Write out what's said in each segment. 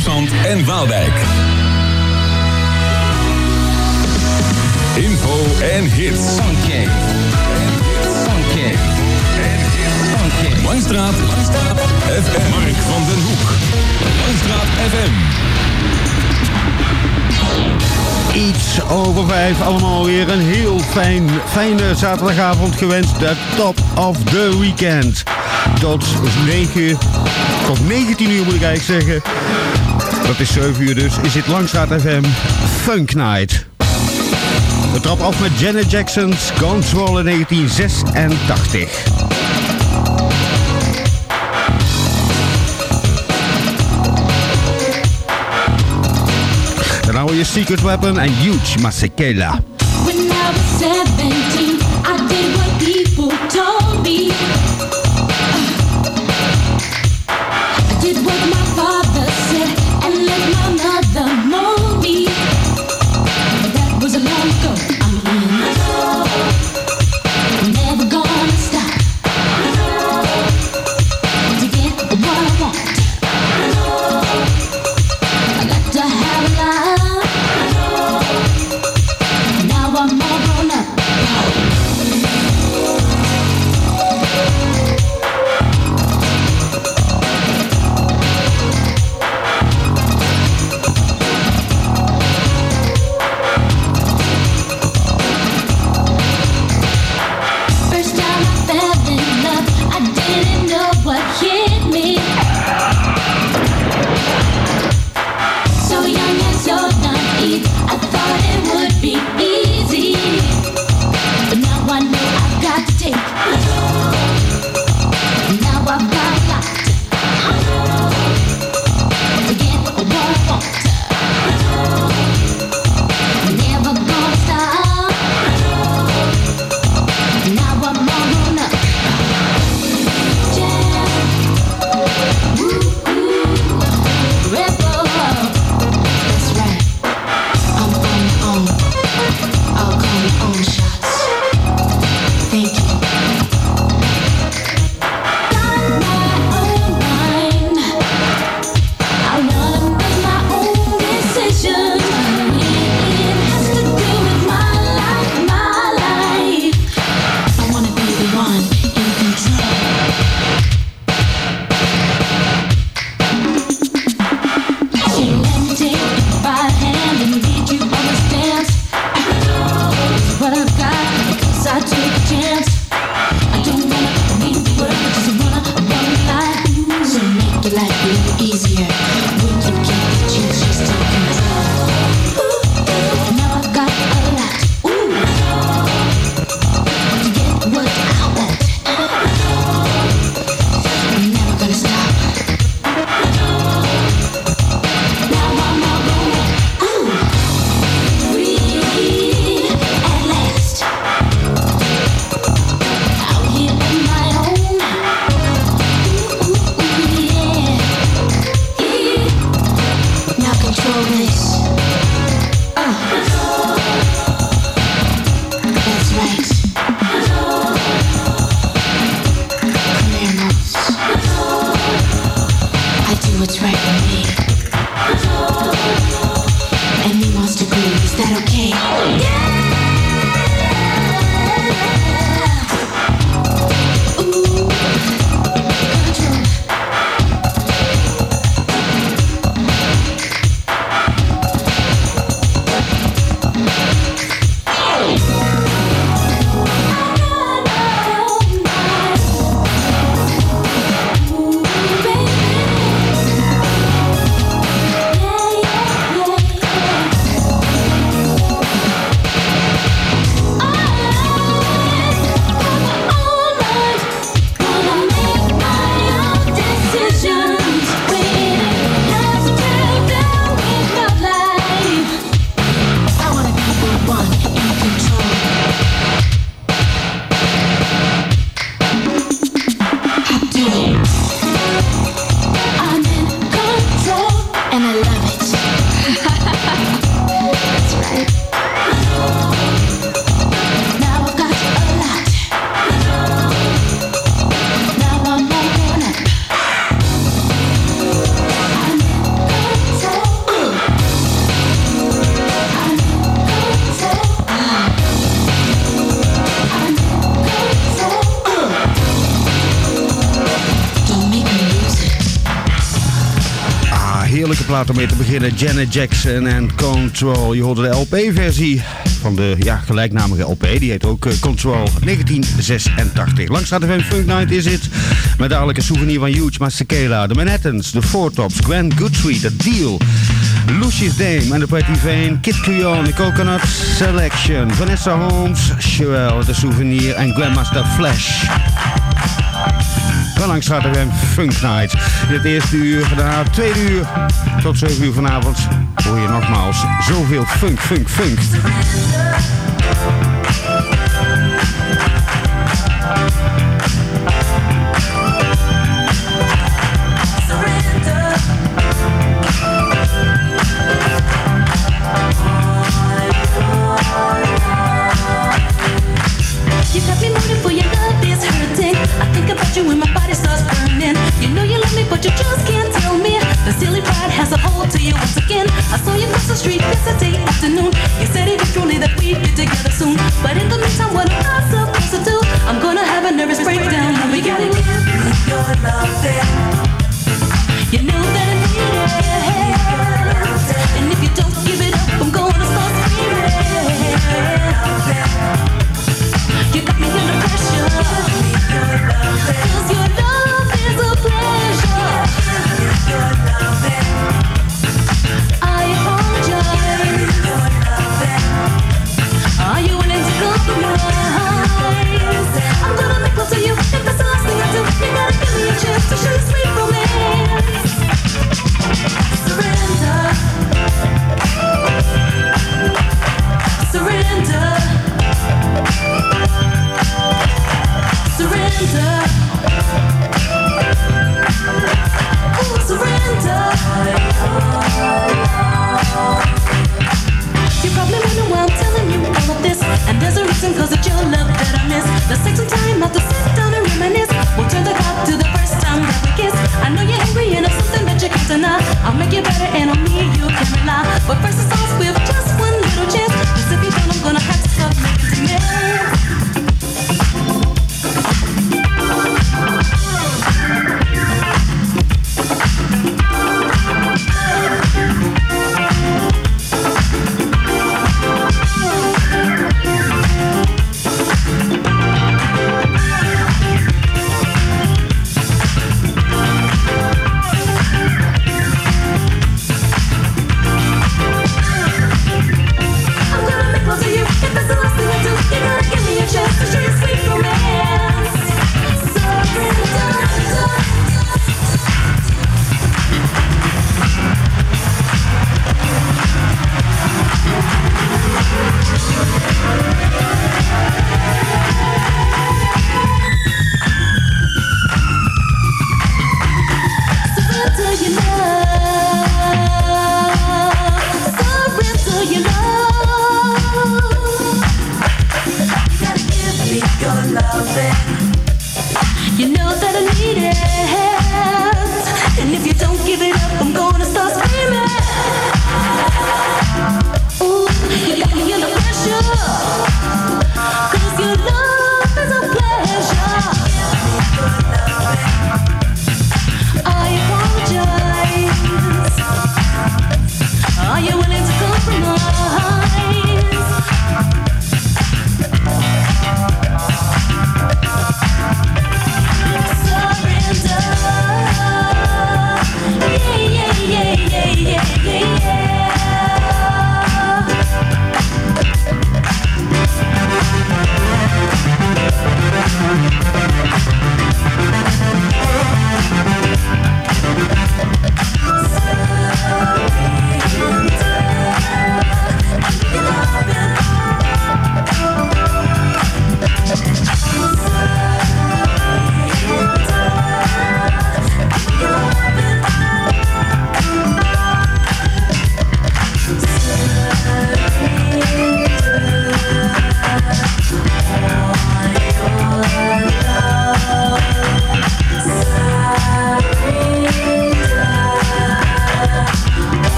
Hoogzand en Waalwijk. Info en hits. Funky. Funky. Funky. Langstraat. Langstraat. FM. Mark van den Hoek. Langstraat FM. Iets over vijf, allemaal weer een heel fijn, fijne zaterdagavond gewenst. De top of the weekend. Tot 9, tot 19 uur moet ik eigenlijk zeggen. Dat is 7 uur dus, is dit Langstraat FM Funk Night. We trappen af met Janet Jackson's Control in 1986. Dan houden je Secret Weapon en Huge Masekela. When I was 17, for. Oh. Ah. Om mee te beginnen. Janet Jackson en Control. Je hoorde de LP-versie van de ja, gelijknamige LP. Die heet ook eh, Control 1986. Langs de Funk Night is het. Met dadelijk een souvenir van Huge Masekela. De Manhattans, de Four Tops, Gwen Guthrie, The Deal. Lucius Dame en de Pretty Vane. Kid Creon, de Coconut Selection. Vanessa Holmes, Sherelle, de souvenir. En Grandmaster Flash. Langs gaat er een Funk Night. In het eerste uur, daarna tweede uur tot 7 uur vanavond hoor je nogmaals zoveel funk, funk, funk. That we'd be together soon. But in the meantime, what am I supposed to do? I'm gonna have a nervous breakdown. When we gotta give me your loving. You know that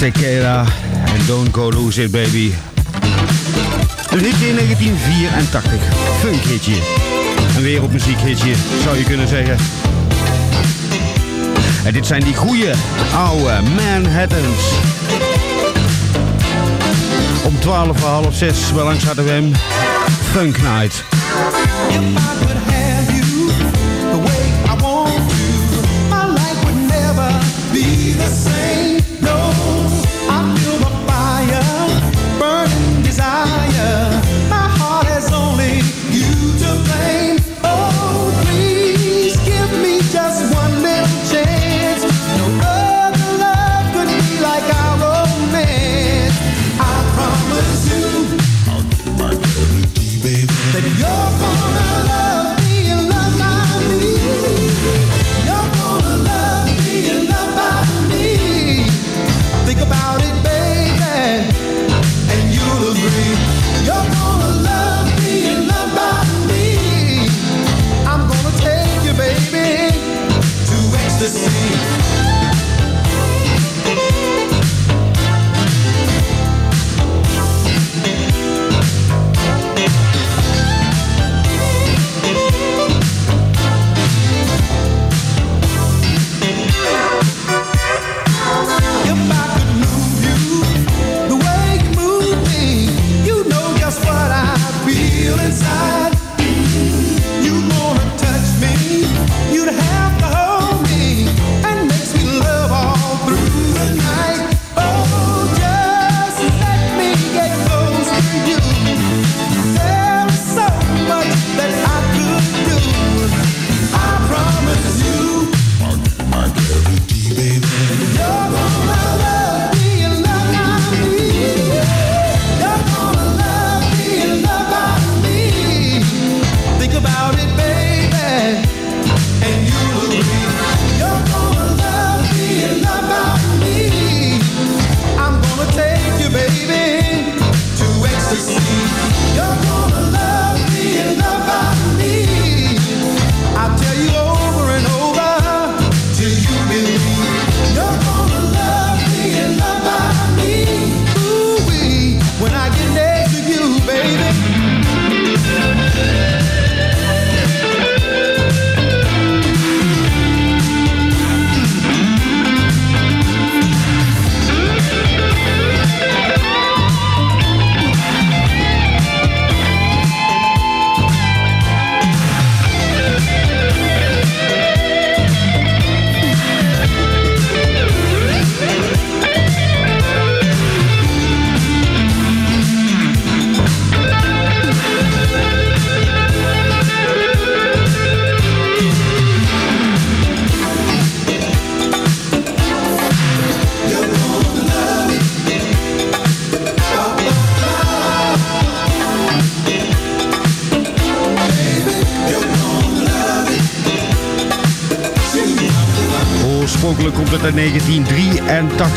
Masekela en Don't Go Lose It Baby. Een hitje in 1984, funk hitje. Een wereldmuziekhitje, zou je kunnen zeggen. En dit zijn die goeie, oude Manhattans. Om 12 voor half 6, wel langs hem. Funk Night. Oorspronkelijk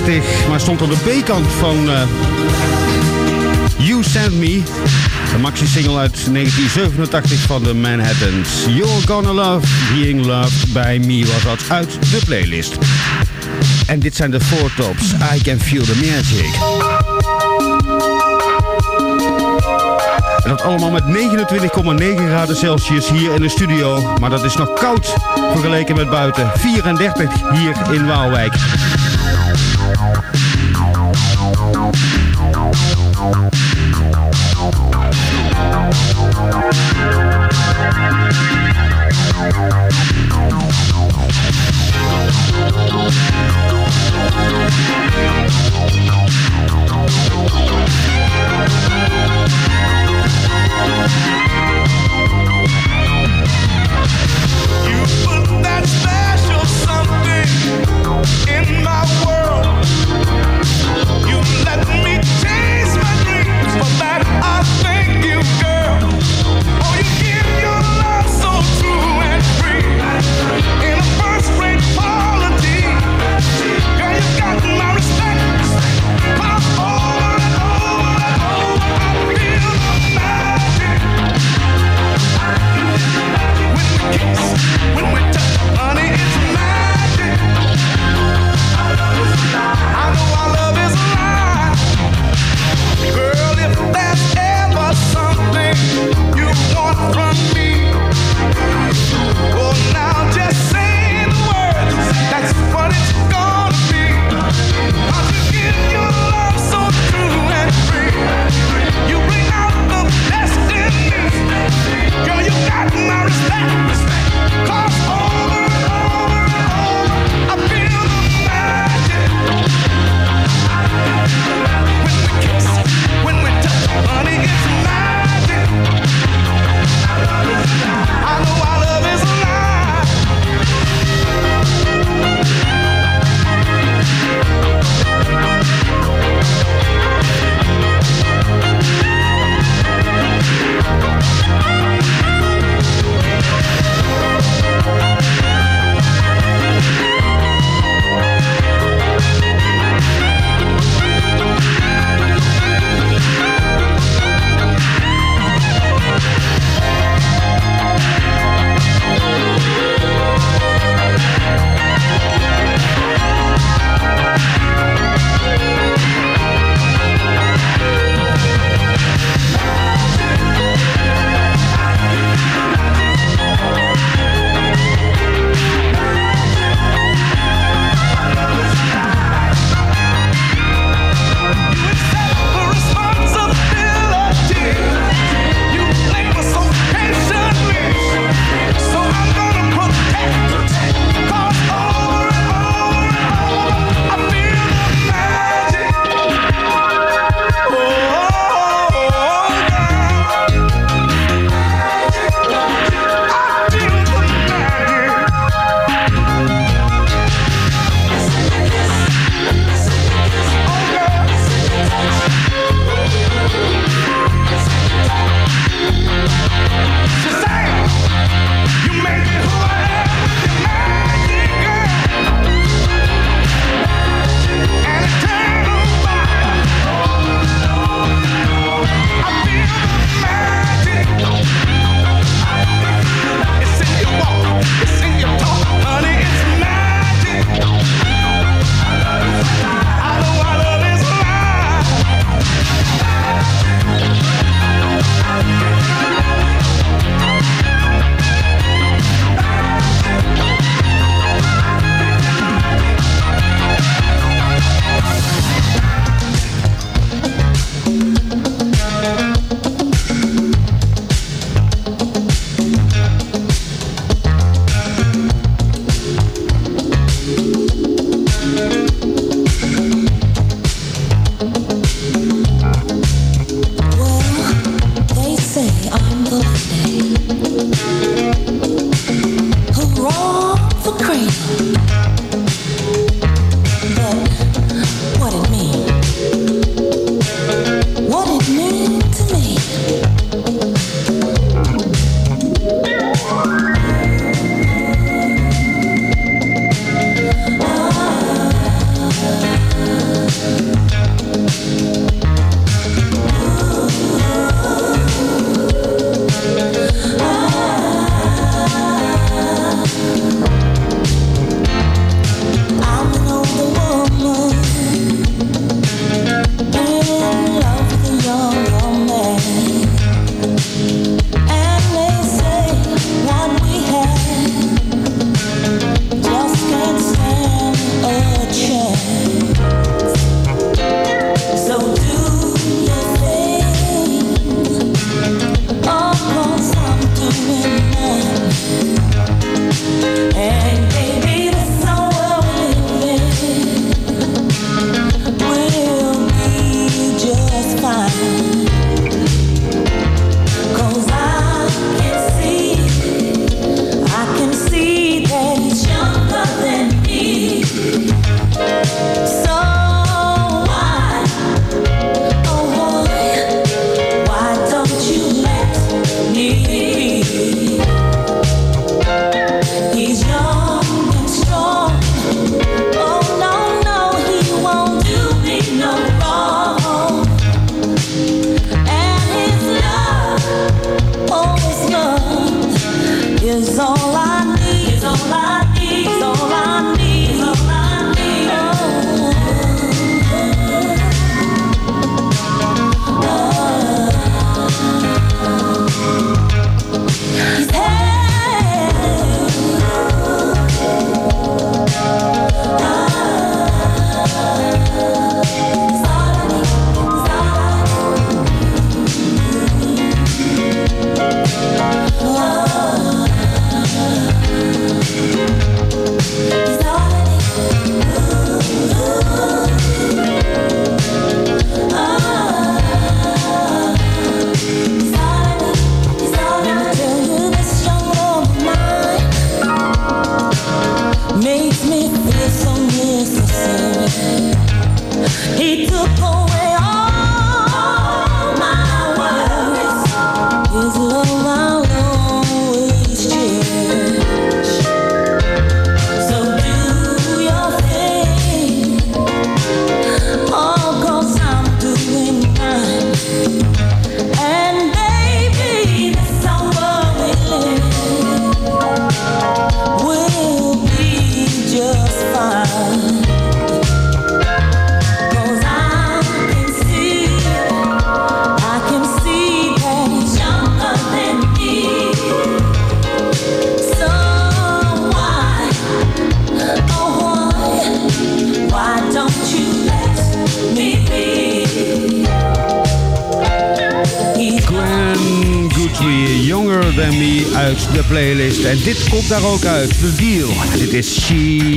1983, maar stond aan de B-kant van uh, You Send Me. De maxi-single uit 1987 van de Manhattans. You're Gonna Love Being Loved By Me was dat uit de playlist. En dit zijn de Four Tops. I Can Feel The Magic. En dat allemaal met 29,9 graden Celsius hier in de studio. Maar dat is nog koud vergeleken met buiten. 34 hier in Waalwijk. En dit komt daar ook uit. The Deal. Dit is She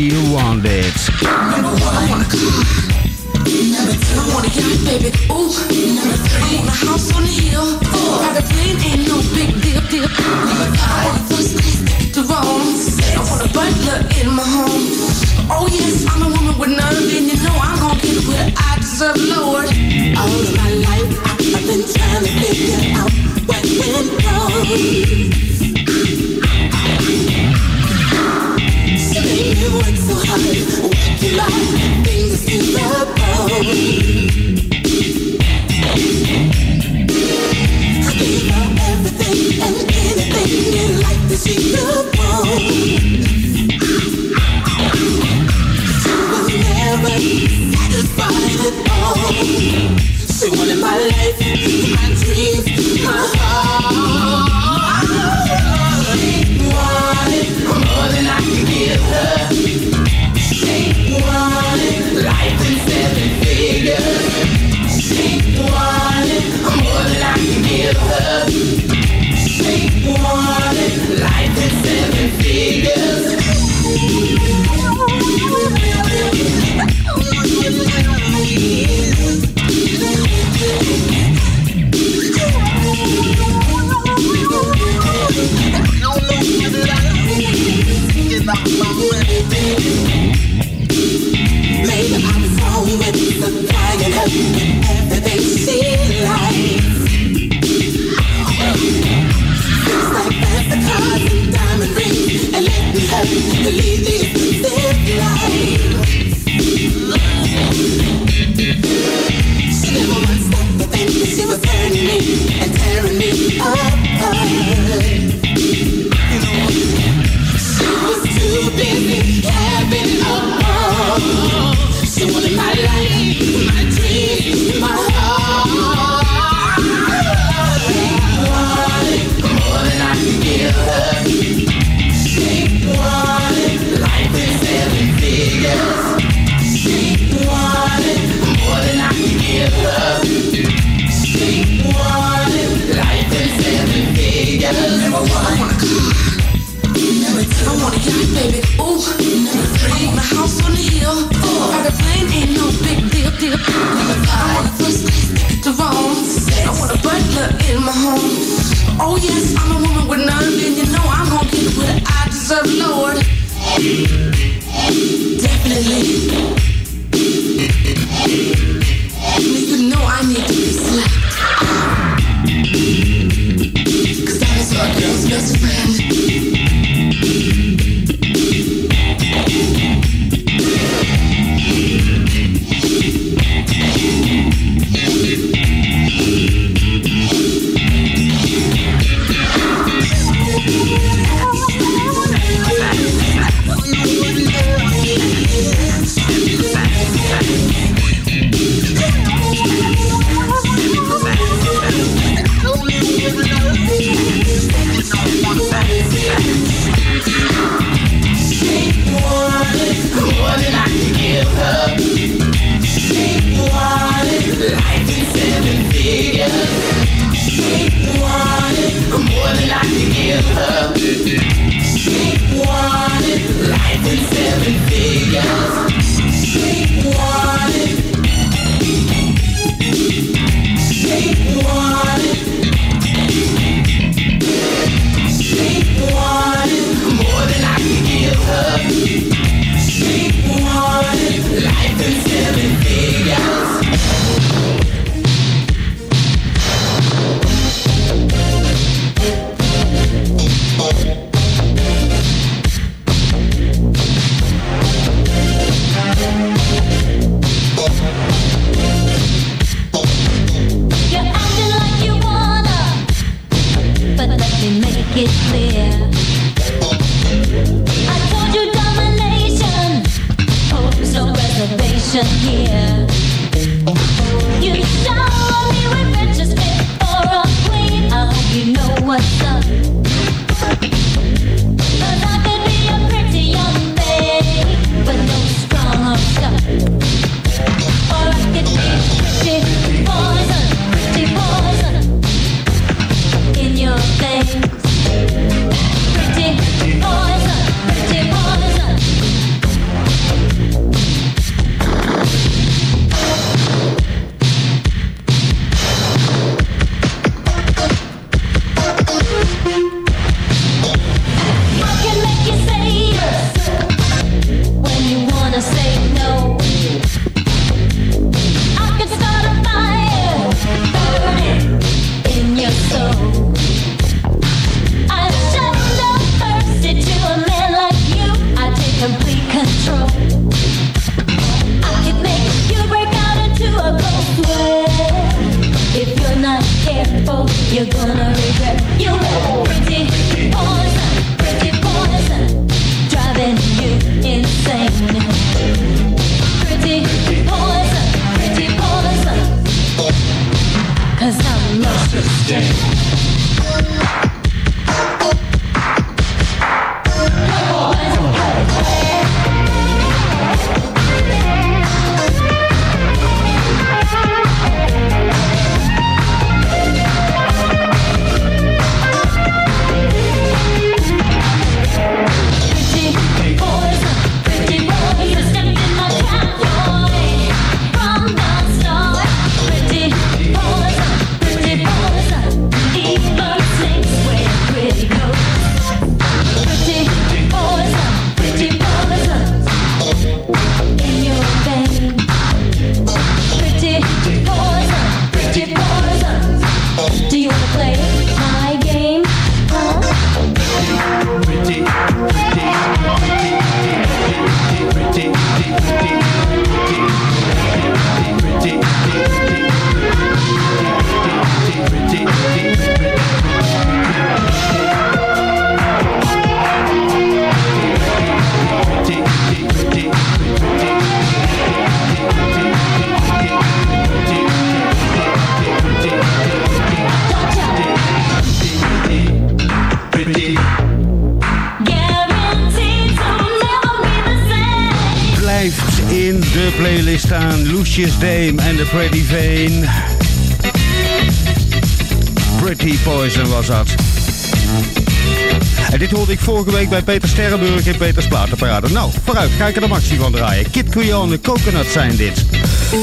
de maxi van draaien. Kid Creole Coconut zijn dit.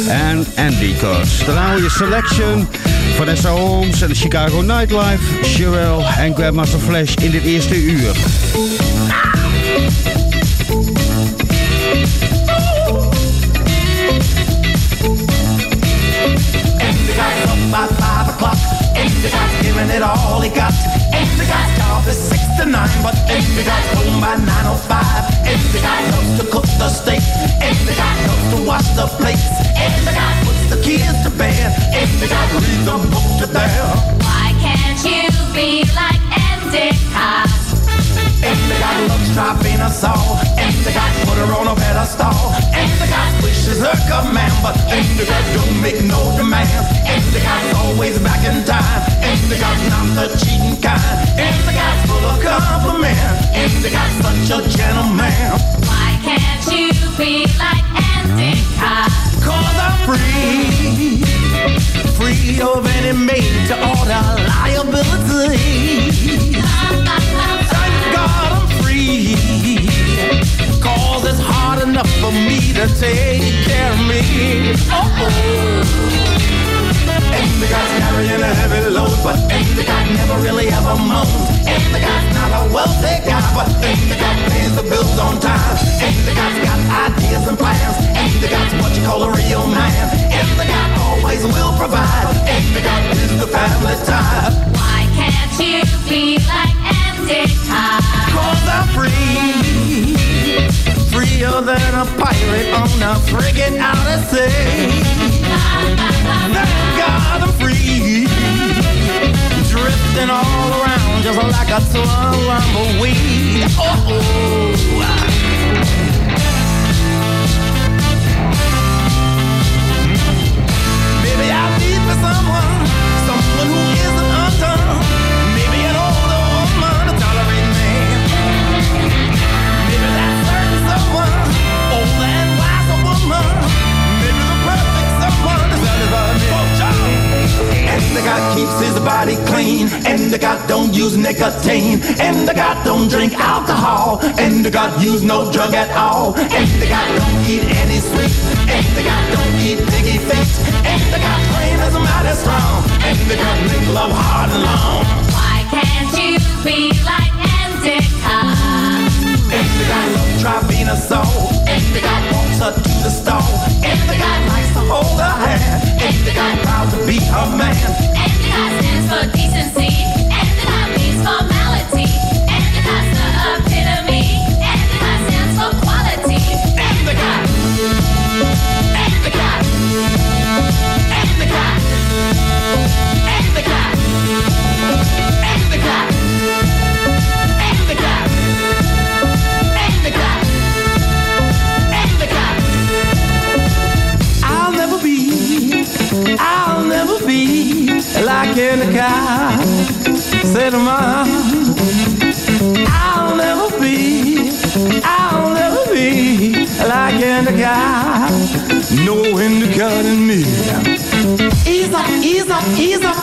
En Andy Coats. Daarna je Selection, Vanessa Holmes en de Chicago Nightlife, Sherelle en Grandmaster Flash in dit eerste uur. Endicott's giving it all he got. Nine, but Endicott's home by nine oh five. Endicott loves to cook the steak. Endicott loves to wash the plates. Endicott puts the kids to bed. Endicott reads a book to them. Why can't you be like and they got love trapping us all. And they got put her on a pedestal. And they got wishes her command. But and the girl don't make no demands. And they got always back in time. And they got not the cheating kind. And they got full of compliments. And they got such a gentleman. Why can't you be like Andy Cause I'm free. Free of any made to order liability. Cause it's hard enough for me to take care of me. Oh, Endicott's carrying a heavy load, but Endicott never really ever moans. Endicott's not a wealthy guy, but Endicott pays the bills on time. Endicott's got ideas and plans. Endicott's what you call a real man. Endicott always will provide. Endicott is the family tie. Pirate on a frigate out at sea. Thank God I'm free. Drifting all around just like a tumbleweed. Oh, Maybe And the God keeps his body clean. And the God don't use nicotine. And the God don't drink alcohol. And the God use no drug at all. And the God don't eat any sweet. And the God don't eat piggy feet. And the God frame is mighty strong. And the God make love hard and long. Why can't you be like Endicott? And the God love Tribina soul. And the God touch the stone. Every guy likes to hold her hand. Every guy proud to be her man. Every guy stands for decency. Every guy means formality. Like in the car. Said, Mom, I'll never be, I'll never be like in the car. No indica in me. Ease up, ease up, ease up,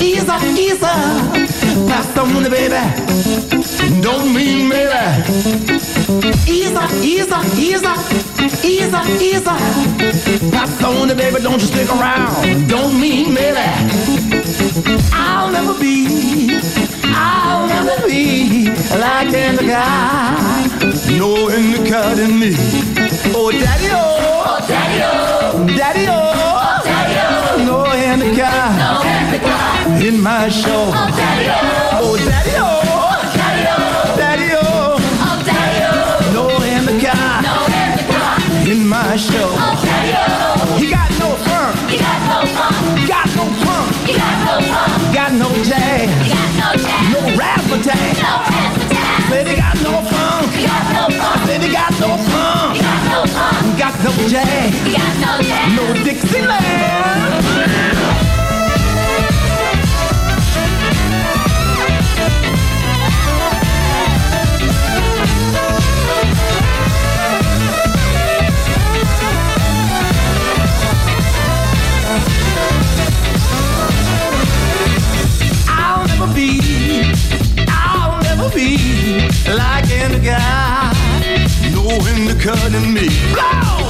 ease up, ease up. Pass on the baby. Don't mean baby. Ease up, ease up, ease up, easy. Pass on the baby, don't you stick around. Don't mean baby. I'll never be, I'll never be like in the guy. No in the cut in me. Oh, daddy, oh, daddy, oh, daddy, oh, daddy, oh. No in the no in the car. In my show. Oh, daddy, oh, oh, daddy, oh, show. Oh, oh. He got no fun. He got no fun. Got no fun. He got no fun. Got no jazz. He got no jazz. No razzmatazz. No razzmatazz. Said he got no fun. He got no fun. Said he got no fun. He got no fun. Got no jazz. He got no jazz. No Dixieland. Be, I'll never be like any guy. No in the cutting me. Blow!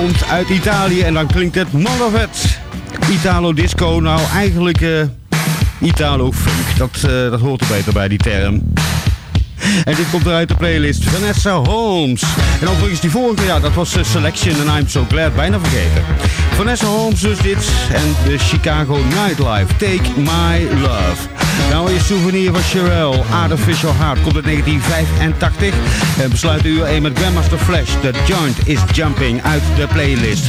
Komt uit Italië en dan klinkt het it. Italo disco, nou eigenlijk uh, Italo funk. Dat, uh, dat hoort er beter bij, die term. En dit komt eruit de playlist Vanessa Holmes. En overigens die vorige, ja, dat was Selection and I'm So Glad, bijna vergeten. Vanessa Holmes dus dit en de Chicago Nightlife, Take My Love. Nou, je souvenir van Sherelle, Artificial Heart, komt uit 1985. En besluit u 1 met Grandmaster Flash, The Joint is Jumping uit de playlist.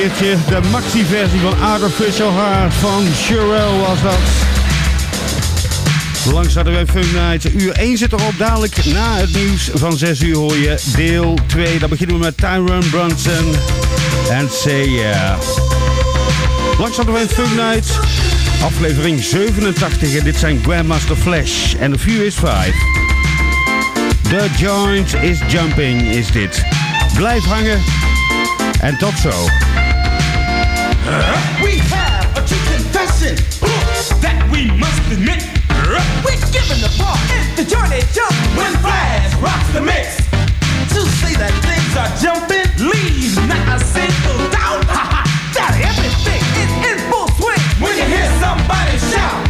Keertje de maxi-versie van Artificial van Sherelle was dat. Langs hadden we Funk Night. Uur 1 zit erop. Dadelijk na het nieuws van 6 uur hoor je deel 2. Dan beginnen we met Tyrone Brunson. En Say Yeah. Langs hadden Night. Aflevering 87. En dit zijn Grandmaster Flash. En de view is 5. The joint is jumping is dit. Blijf hangen. En tot zo. Uh-huh. We have a true confession that we must admit. Uh-huh. We're giving the part. It's the journey jump when Flash rocks the mix. To say that things are jumping leaves not a single doubt. Ha ha! That everything is in full swing when you hear somebody shout.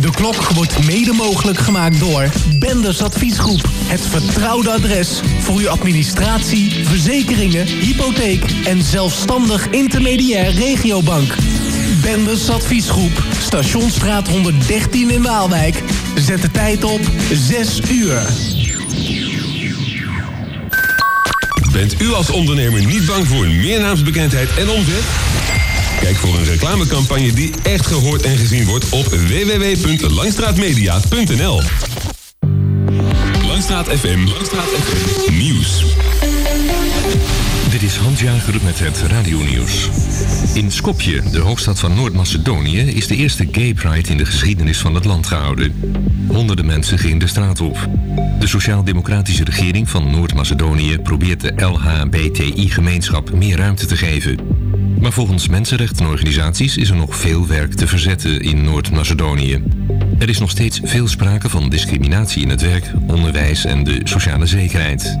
De klok wordt mede mogelijk gemaakt door Benders Adviesgroep. Het vertrouwde adres voor uw administratie, verzekeringen, hypotheek en zelfstandig intermediair regiobank. Benders Adviesgroep, Stationsstraat 113 in Waalwijk. Zet de tijd op 6 uur. Bent u als ondernemer niet bang voor meer naamsbekendheid en omzet? Kijk voor een reclamecampagne die echt gehoord en gezien wordt op www.langstraatmedia.nl. Langstraat FM, Langstraat FM, nieuws. Dit is Hans Jager met het radionieuws. In Skopje, de hoofdstad van Noord-Macedonië, is de eerste Gay Pride in de geschiedenis van het land gehouden. Honderden mensen gingen de straat op. De sociaal-democratische regering van Noord-Macedonië probeert de LHBTI-gemeenschap meer ruimte te geven. Maar volgens mensenrechtenorganisaties is er nog veel werk te verzetten in Noord-Macedonië. Er is nog steeds veel sprake van discriminatie in het werk, onderwijs en de sociale zekerheid.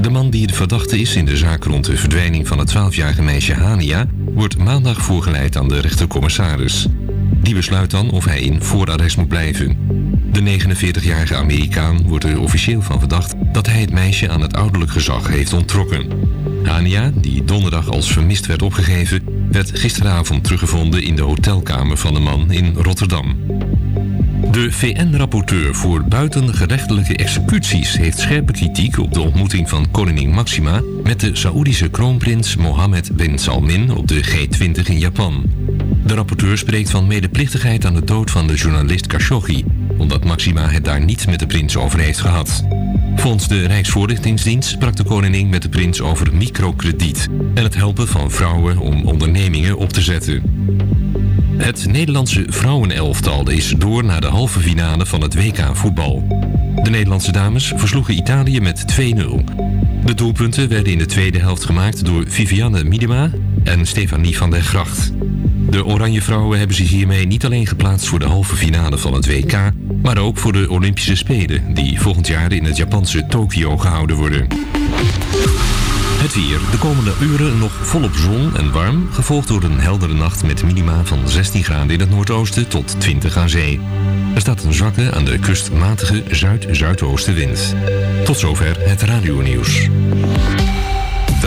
De man die de verdachte is in de zaak rond de verdwijning van het 12-jarige meisje Hania wordt maandag voorgeleid aan de rechtercommissaris. Die besluit dan of hij in voorarrest moet blijven. De 49-jarige Amerikaan wordt er officieel van verdacht dat hij het meisje aan het ouderlijk gezag heeft onttrokken. Hania, die donderdag als vermist werd opgegeven, werd gisteravond teruggevonden in de hotelkamer van de man in Rotterdam. De VN-rapporteur voor buitengerechtelijke executies heeft scherpe kritiek op de ontmoeting van koningin Maxima met de Saoedische kroonprins Mohammed bin Salman op de G20 in Japan. De rapporteur spreekt van medeplichtigheid aan de dood van de journalist Khashoggi, omdat Maxima het daar niet met de prins over heeft gehad. Volgens de Rijksvoorlichtingsdienst sprak de koningin met de prins over microkrediet en het helpen van vrouwen om ondernemingen op te zetten. Het Nederlandse vrouwenelftal is door naar de halve finale van het WK voetbal. De Nederlandse dames versloegen Italië met 2-0. De doelpunten werden in de tweede helft gemaakt door Vivianne Miedema en Stefanie van der Gracht. De Oranje Vrouwen hebben zich hiermee niet alleen geplaatst voor de halve finale van het WK, maar ook voor de Olympische Spelen, die volgend jaar in het Japanse Tokio gehouden worden. Het weer. De komende uren nog volop zon en warm, gevolgd door een heldere nacht met minima van 16 graden in het noordoosten tot 20 aan zee. Er staat een zwakke aan de kust matige zuid-zuidoostenwind. Tot zover het radionieuws.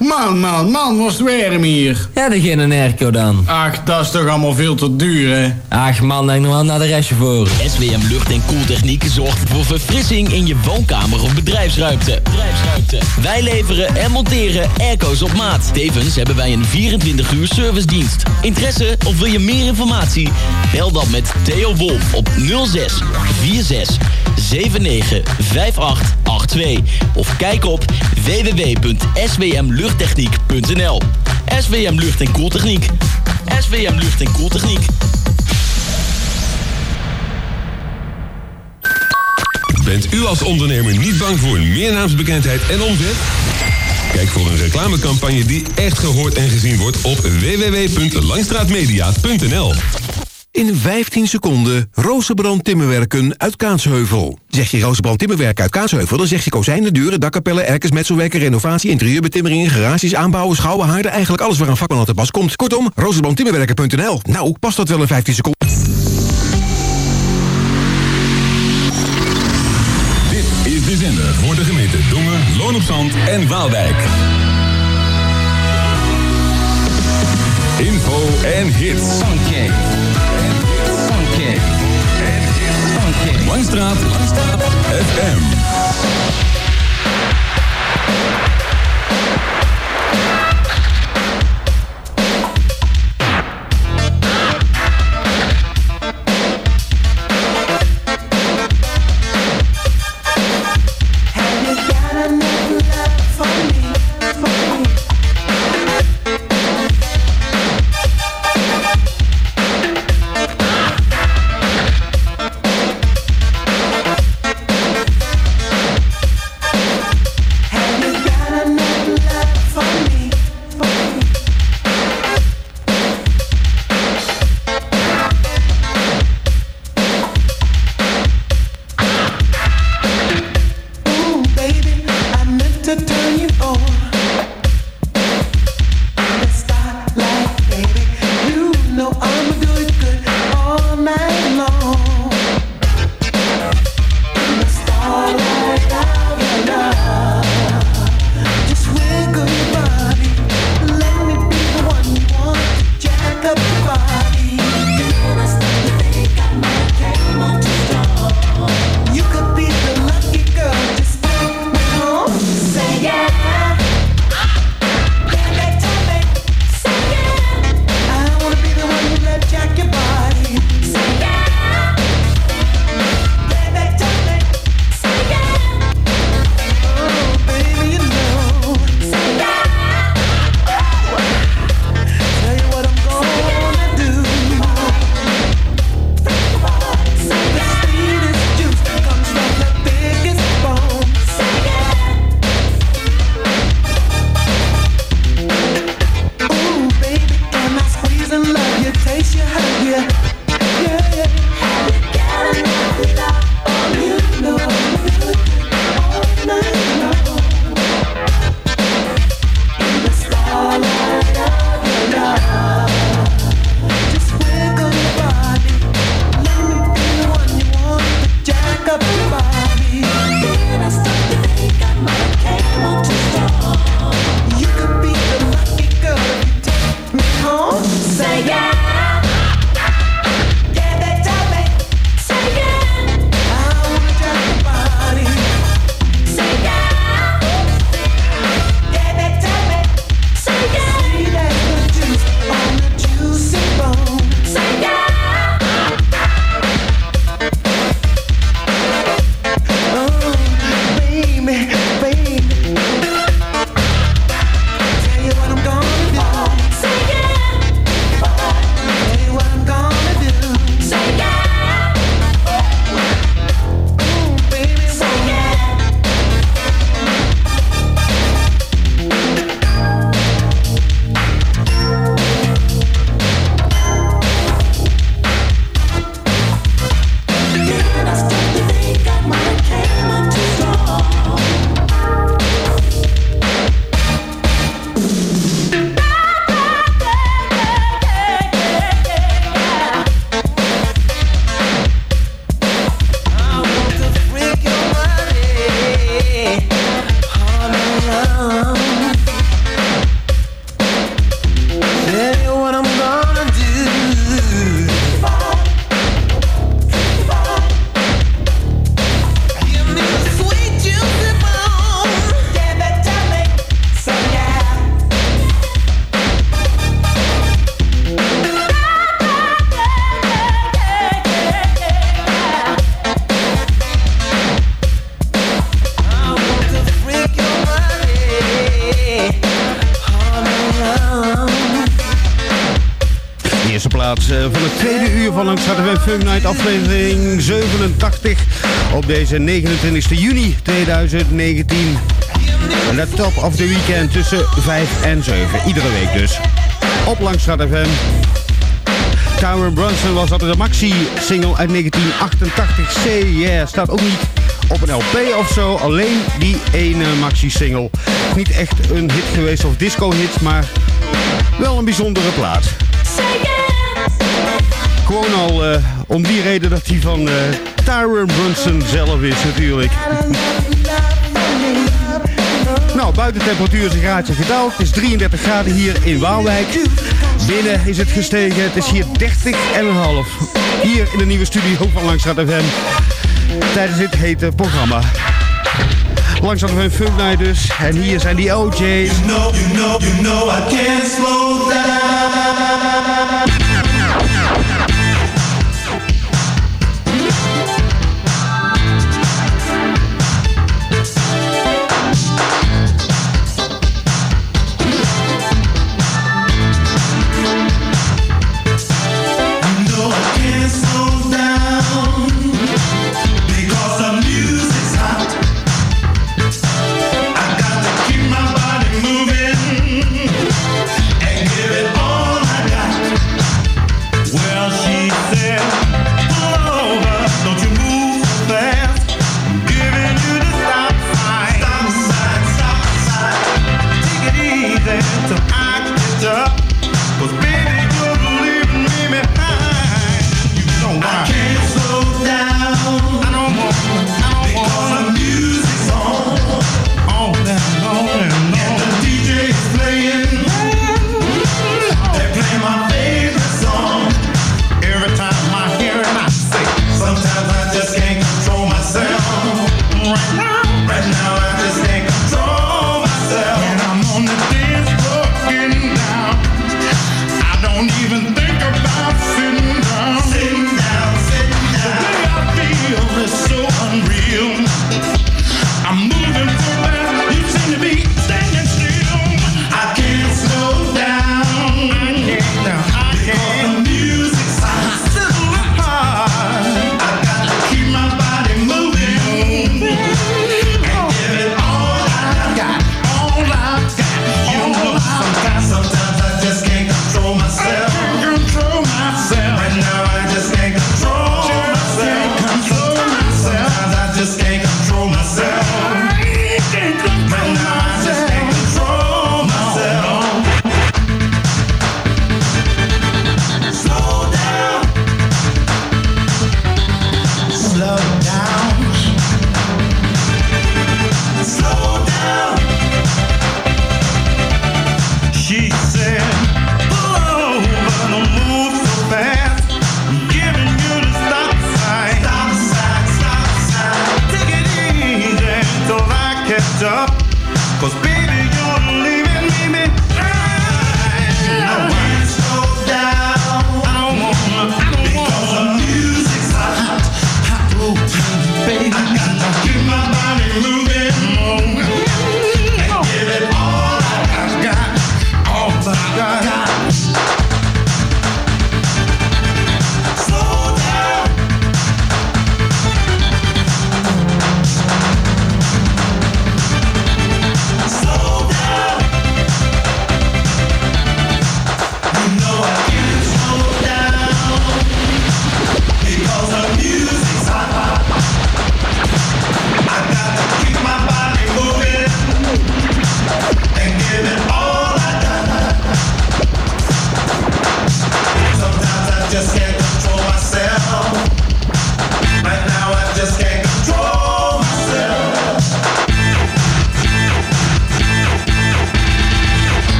Man, man, man, was het warm hier. Ja, dat geen airco dan. Ach, dat is toch allemaal veel te duur, hè? Ach man, denk nog wel naar de restje voor. SWM Lucht en Koeltechniek zorgt voor verfrissing in je woonkamer of bedrijfsruimte. bedrijfsruimte. Wij leveren en monteren airco's op maat. Tevens hebben wij een 24 uur servicedienst. Interesse of wil je meer informatie? Bel dan met Theo Wolf op 06 46 79 58 82 of kijk op www.swmluchttechniek.nl SWM Lucht en Koeltechniek. SWM Lucht en Koeltechniek. Bent u als ondernemer niet bang voor meer naamsbekendheid en omzet? Kijk voor een reclamecampagne die echt gehoord en gezien wordt op www.langstraatmedia.nl. In 15 seconden Rozenbrand Timmerwerken uit Kaatsheuvel. Zeg je Rozenbrand Timmerwerken uit Kaatsheuvel... dan zeg je kozijnen, deuren, dakkapellen, erkers, metselwerken... renovatie, interieurbetimmeringen, garages, aanbouwen, schouwen, haarden... eigenlijk alles waar een vakman aan te pas komt. Kortom, rozenbrandtimmerwerken.nl. Nou, past dat wel in 15 seconden? Dit is de zender voor de gemeente Dongen, Loon op Zand en Waalwijk. Info en hits. Langstraat. FM. Van het tweede uur van Langs we Funk Night aflevering 87 op deze 29 juni 2019. En de top of the weekend tussen 5 en 7. Iedere week dus. Op Langstraat FM. Tyron Brunson was altijd de maxi-single uit 1988. C, yeah, staat ook niet op een LP of zo. Alleen die ene maxi-single. Niet echt een hit geweest of disco-hit, maar wel een bijzondere plaat. Gewoon al uh, om die reden dat hij van uh, Tyron Brunson zelf is natuurlijk. Nou, buitentemperatuur is een graadje gedaald. Het is 33 graden hier in Waalwijk. Binnen is het gestegen. Het is hier 30,5. Hier in de nieuwe studio van Langstraat FM. Tijdens dit hete programma. FM Funk Night dus. En hier zijn die OJ's. You know, you know, you know I can't slow down.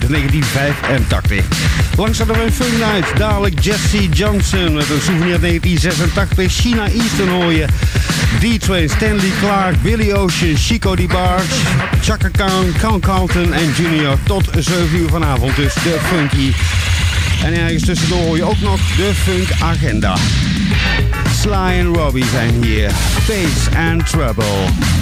In 1985. Langs hadden we een Fun Night. Dadelijk Jesse Johnson met een souvenir 1986. China Eastern hoor je. D-Train, Stanley Clark, Billy Ocean, Chico DeBarge, Chaka Khan, Count Carlton en Junior. Tot 7 uur vanavond dus de Funky. En ergens tussendoor hoor je ook nog de Funk Agenda. Sly en Robbie zijn hier. Face and Trouble.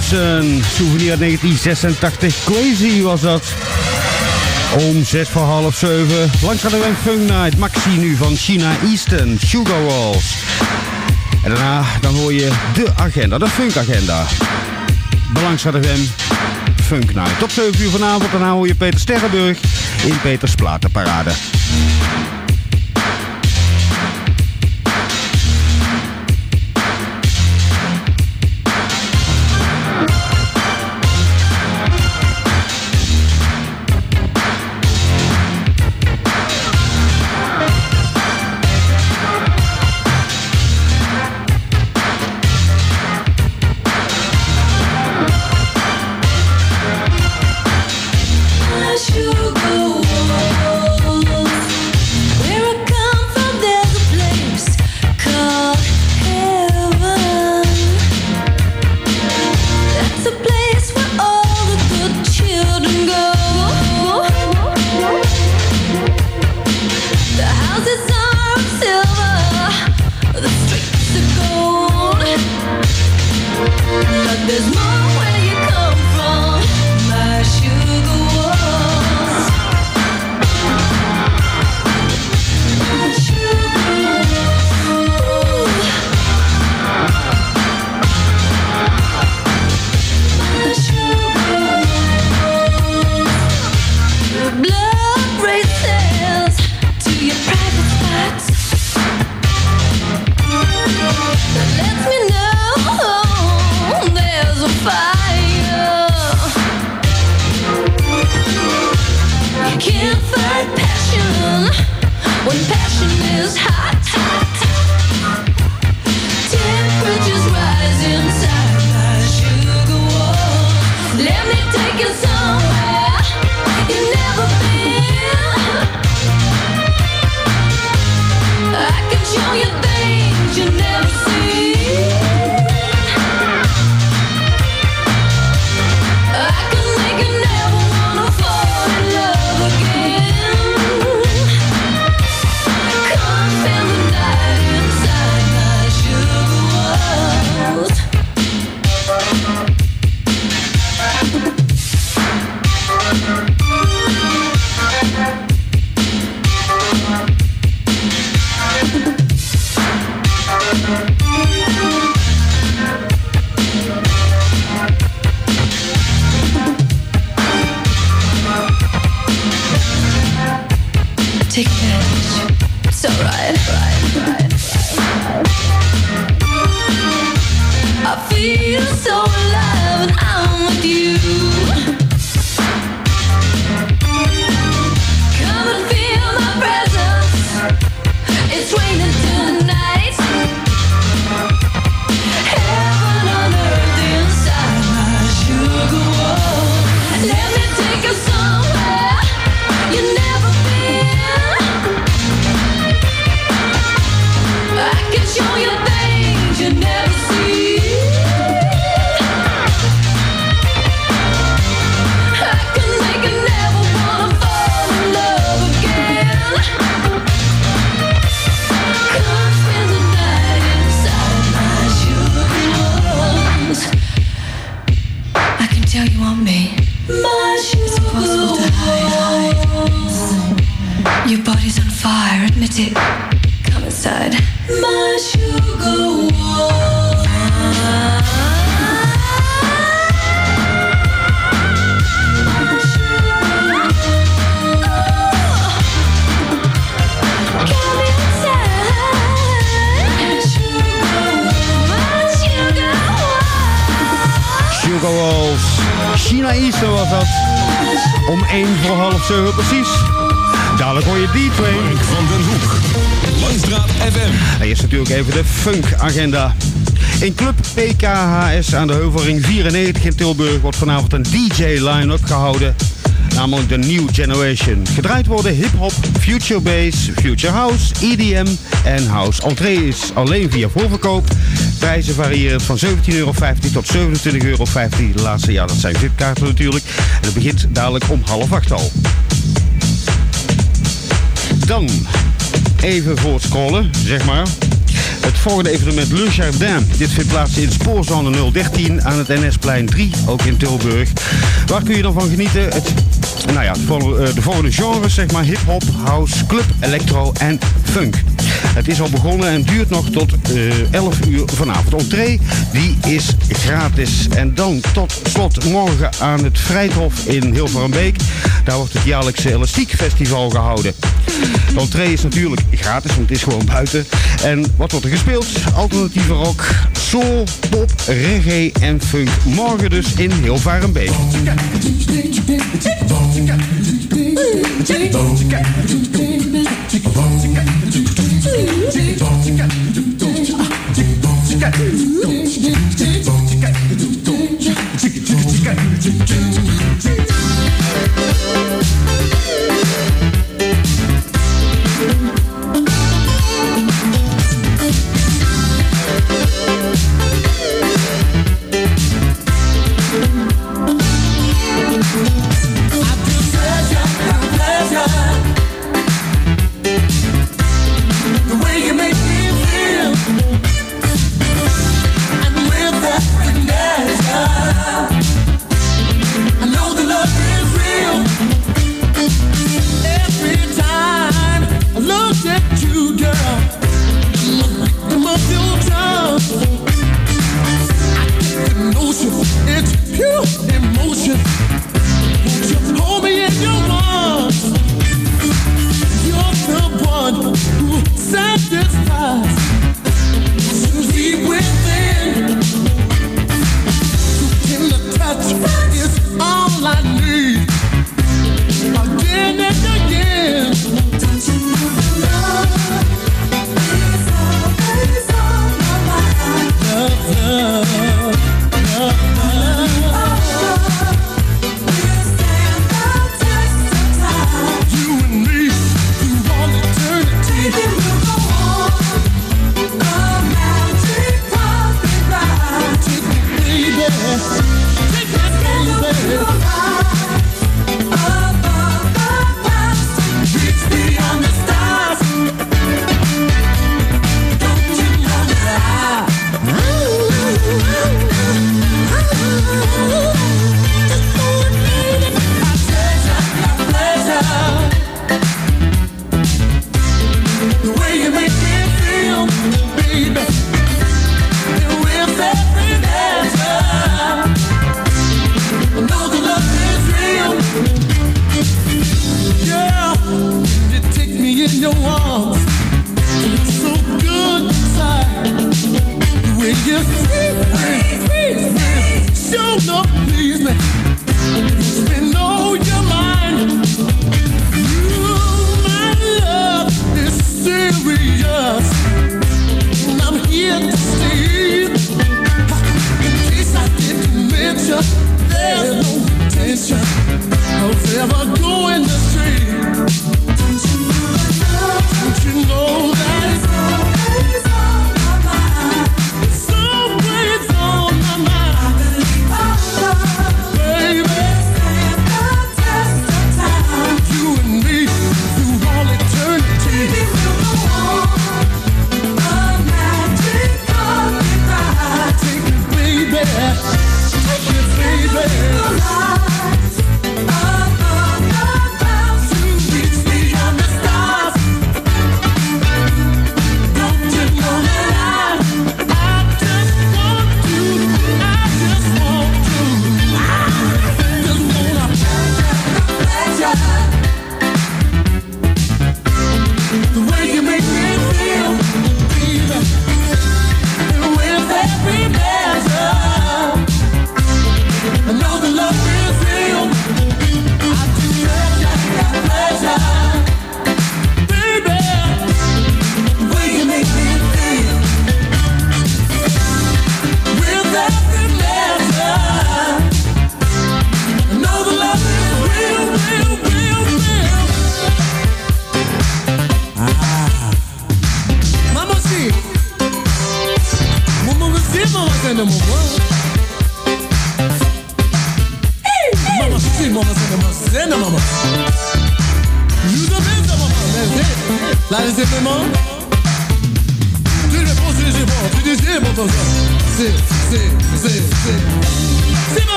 Souvenir 1986. Crazy was dat. Om zes voor half zeven. Langs gaat de Funk Night. Maxi nu van China Eastern. Sugar Walls. En daarna dan hoor je de agenda, de Funk Agenda. Belangstelling de Funk Night. Tot 7 uur vanavond. Daarna hoor je Peter Sterrenburg in Peters Platenparade. voor Ring 94 in Tilburg wordt vanavond een DJ-line-up gehouden. Namelijk de New Generation. Gedraaid worden hip-hop, future bass, future house, EDM en house. Entree is alleen via voorverkoop. Prijzen variëren van 17,50 euro tot 27,50 euro. De laatste jaar dat zijn VIP-kaarten natuurlijk. En het begint dadelijk om half acht al. Dan even voortscrollen, zeg maar. Het volgende evenement Le Jardin. Dit vindt plaats in Spoorzone 013 aan het NS-plein 3, ook in Tilburg. Waar kun je dan van genieten? Het, nou ja, eh, de volgende genres, zeg maar hip-hop, house, club, electro en funk. Het is al begonnen en duurt nog tot eh, 11 uur vanavond. Entree, die is gratis. En dan tot slot morgen aan het Vrijthof in Hilverenbeek. Daar wordt het jaarlijkse Elastiek Festival gehouden. De entree is natuurlijk gratis, want het is gewoon buiten. En wat wordt er gespeeld? Alternatieve rock, soul, pop, reggae en funk. Morgen dus in Hilvarenbeek. Varenbeek.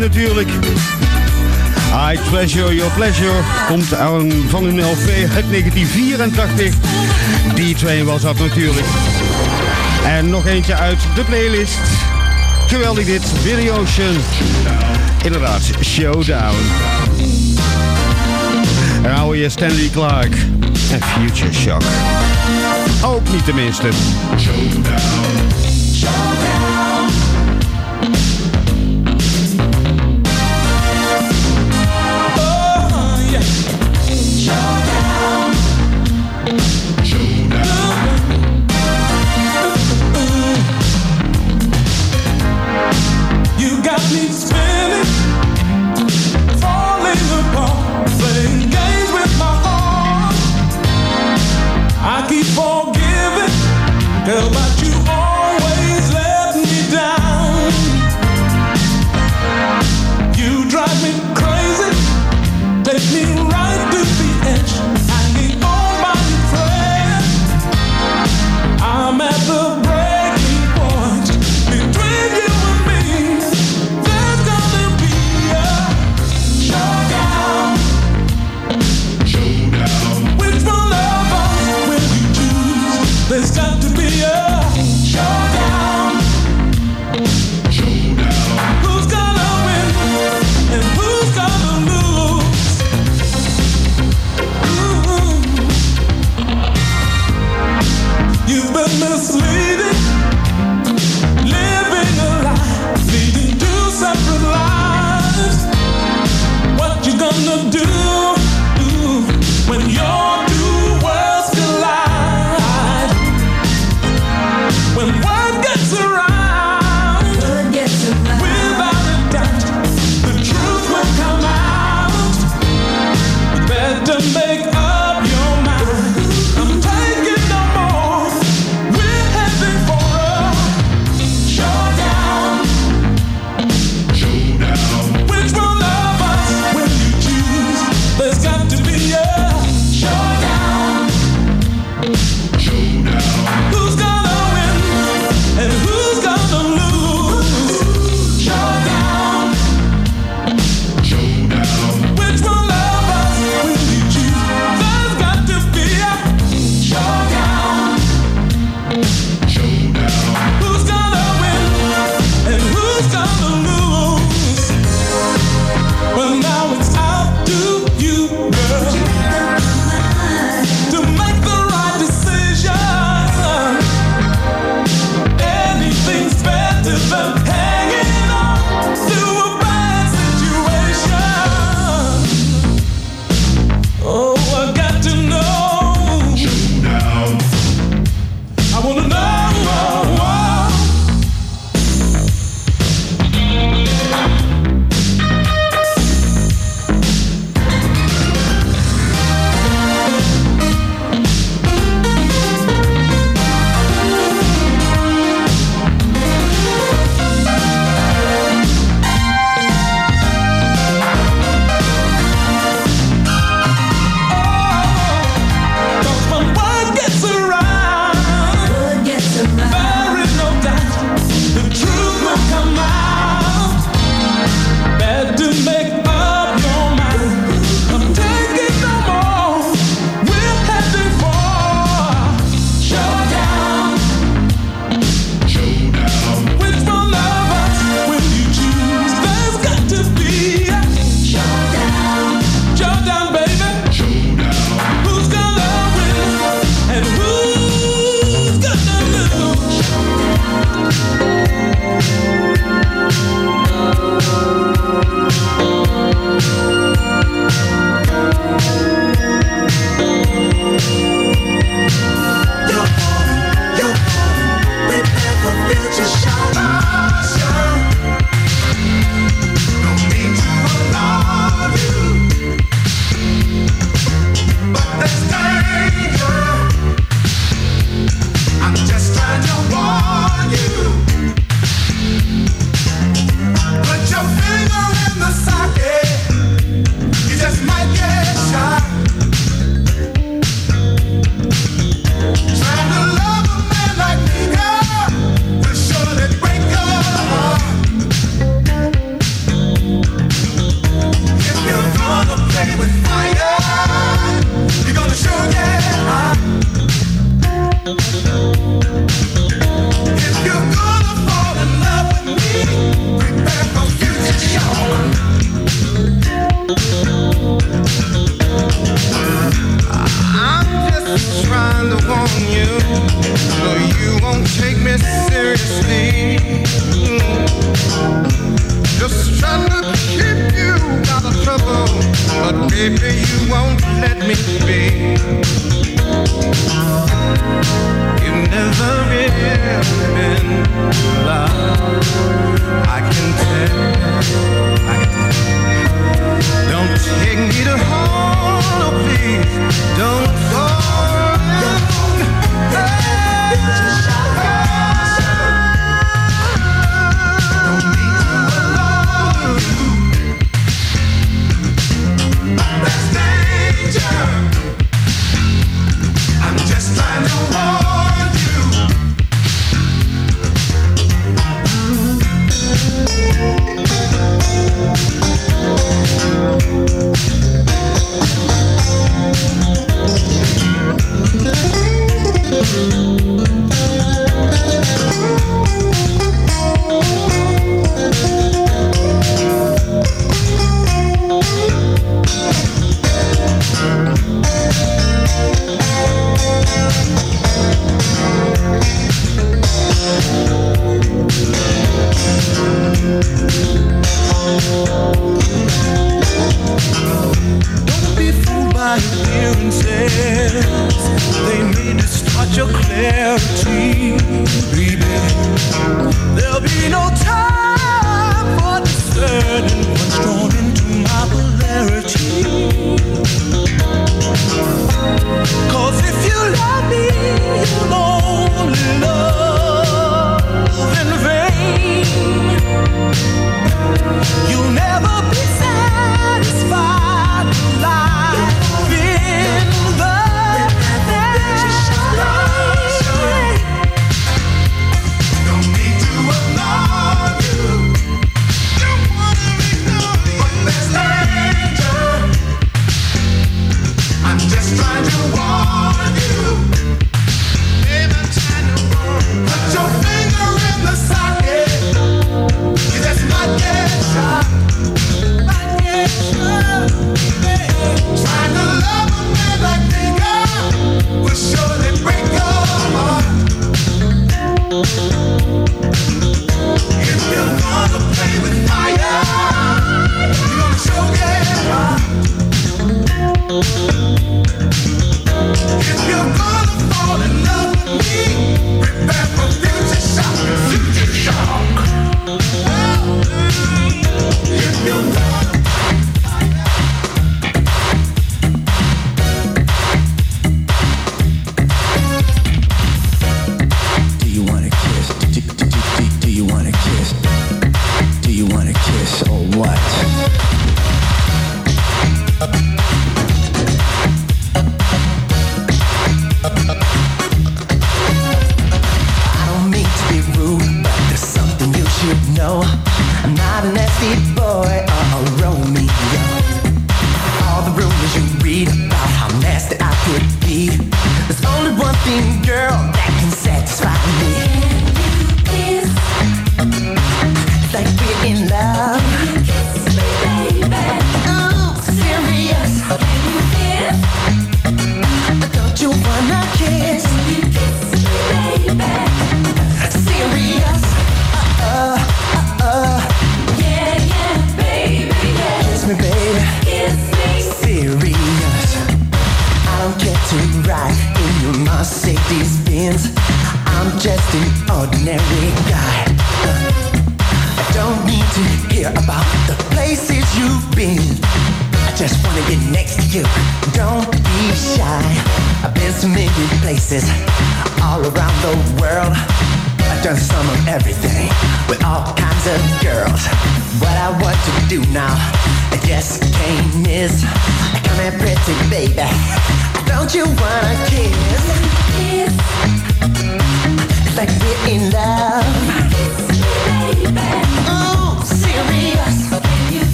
natuurlijk. I Treasure Your Pleasure komt aan van hun LP uit 1984. Die train was dat natuurlijk. En nog eentje uit de playlist. Geweldig dit, Billy Ocean. Inderdaad, Showdown. En hou je Stanley Clark en Future Shock. Ook niet tenminste. Showdown.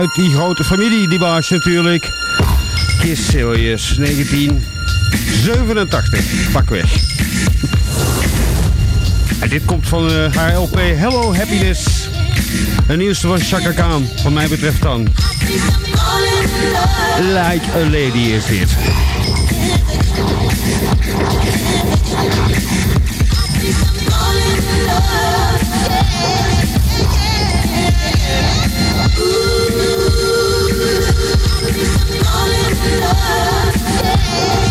uit die grote familie, die baas natuurlijk. Kiss Sirius 1987, pakweg. En dit komt van eh, haar LP Hello Happiness. Een nieuwste van Chaka Khan, wat mij betreft dan. Like a Lady is dit. love.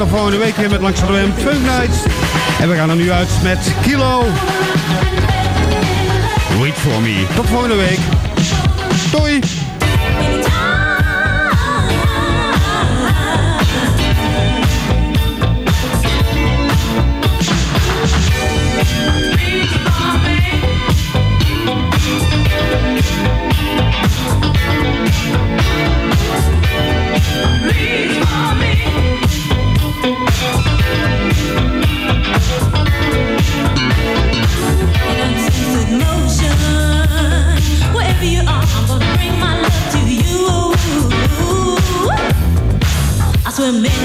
nog volgende week weer met Langs de Funk Nights. En we gaan er nu uit met Kilo. the minute.